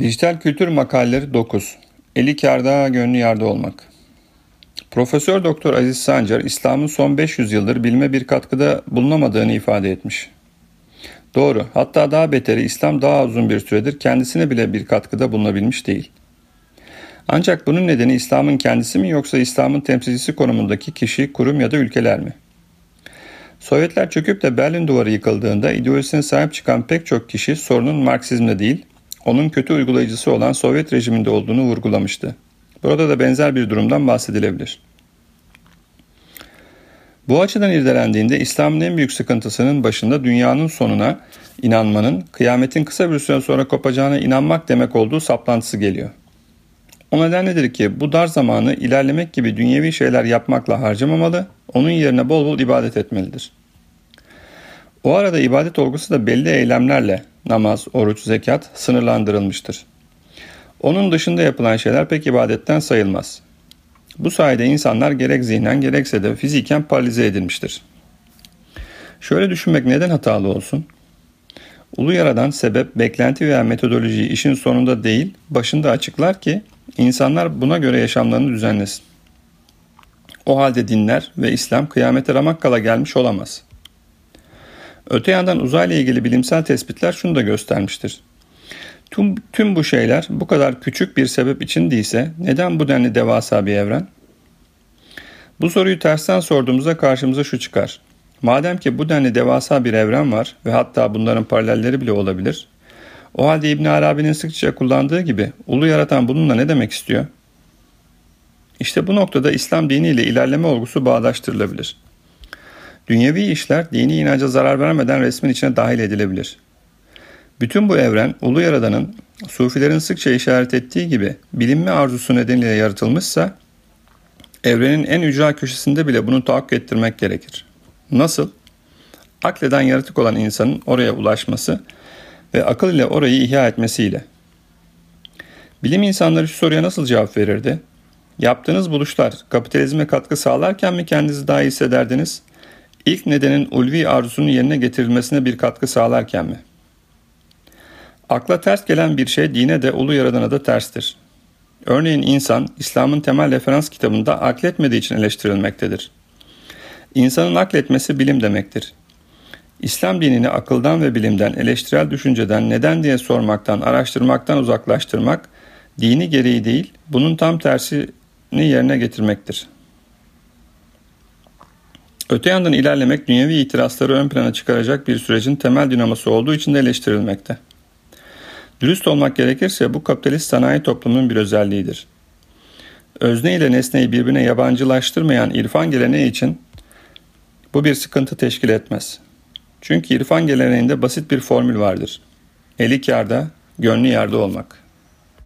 Dijital Kültür Makaleleri 9. Eli kârda, gönlü yarda olmak. Profesör Doktor Aziz Sancar, İslam'ın son 500 yıldır bilime bir katkıda bulunamadığını ifade etmiş. Doğru, hatta daha beteri İslam daha uzun bir süredir kendisine bile bir katkıda bulunabilmiş değil. Ancak bunun nedeni İslam'ın kendisi mi yoksa İslam'ın temsilcisi konumundaki kişi, kurum ya da ülkeler mi? Sovyetler çöküp de Berlin duvarı yıkıldığında ideolojisine sahip çıkan pek çok kişi sorunun Marksizmde değil, onun kötü uygulayıcısı olan Sovyet rejiminde olduğunu vurgulamıştı. Burada da benzer bir durumdan bahsedilebilir. Bu açıdan irdelendiğinde İslam'ın en büyük sıkıntısının başında dünyanın sonuna inanmanın, kıyametin kısa bir süre sonra kopacağına inanmak demek olduğu saplantısı geliyor. O nedenledir ki bu dar zamanı ilerlemek gibi dünyevi şeyler yapmakla harcamamalı, onun yerine bol bol ibadet etmelidir. O arada ibadet olgusu da belli eylemlerle, namaz, oruç, zekat sınırlandırılmıştır. Onun dışında yapılan şeyler pek ibadetten sayılmaz. Bu sayede insanlar gerek zihnen gerekse de fiziken paralize edilmiştir. Şöyle düşünmek neden hatalı olsun? Ulu Yaradan sebep, beklenti veya metodolojiyi işin sonunda değil, başında açıklar ki insanlar buna göre yaşamlarını düzenlesin. O halde dinler ve İslam kıyamete ramak kala gelmiş olamaz. Öte yandan uzayla ilgili bilimsel tespitler şunu da göstermiştir. Tüm, tüm bu şeyler bu kadar küçük bir sebep için değilse neden bu denli devasa bir evren? Bu soruyu tersten sorduğumuzda karşımıza şu çıkar. Madem ki bu denli devasa bir evren var ve hatta bunların paralelleri bile olabilir. O halde İbn Arabi'nin sıkça kullandığı gibi ulu yaratan bununla ne demek istiyor? İşte bu noktada İslam diniyle ilerleme olgusu bağdaştırılabilir. Dünyevi işler dini inanca zarar vermeden resmin içine dahil edilebilir. Bütün bu evren ulu yaradanın sufilerin sıkça işaret ettiği gibi bilinme arzusu nedeniyle yaratılmışsa evrenin en ücra köşesinde bile bunu tahakkuk ettirmek gerekir. Nasıl? Akleden yaratık olan insanın oraya ulaşması ve akıl ile orayı ihya etmesiyle. Bilim insanları şu soruya nasıl cevap verirdi? Yaptığınız buluşlar kapitalizme katkı sağlarken mi kendinizi daha iyi hissederdiniz? İlk nedenin ulvi arzusunun yerine getirilmesine bir katkı sağlarken mi? Akla ters gelen bir şey dine de ulu yaradana da terstir. Örneğin insan, İslam'ın temel referans kitabında akletmediği için eleştirilmektedir. İnsanın akletmesi bilim demektir. İslam dinini akıldan ve bilimden, eleştirel düşünceden, neden diye sormaktan, araştırmaktan uzaklaştırmak, dini gereği değil, bunun tam tersini yerine getirmektir. Öte yandan ilerlemek dünyevi itirazları ön plana çıkaracak bir sürecin temel dinaması olduğu için de eleştirilmekte. Dürüst olmak gerekirse bu kapitalist sanayi toplumunun bir özelliğidir. Özne ile nesneyi birbirine yabancılaştırmayan irfan geleneği için bu bir sıkıntı teşkil etmez. Çünkü irfan geleneğinde basit bir formül vardır. Eli kârda, gönlü yerde olmak.''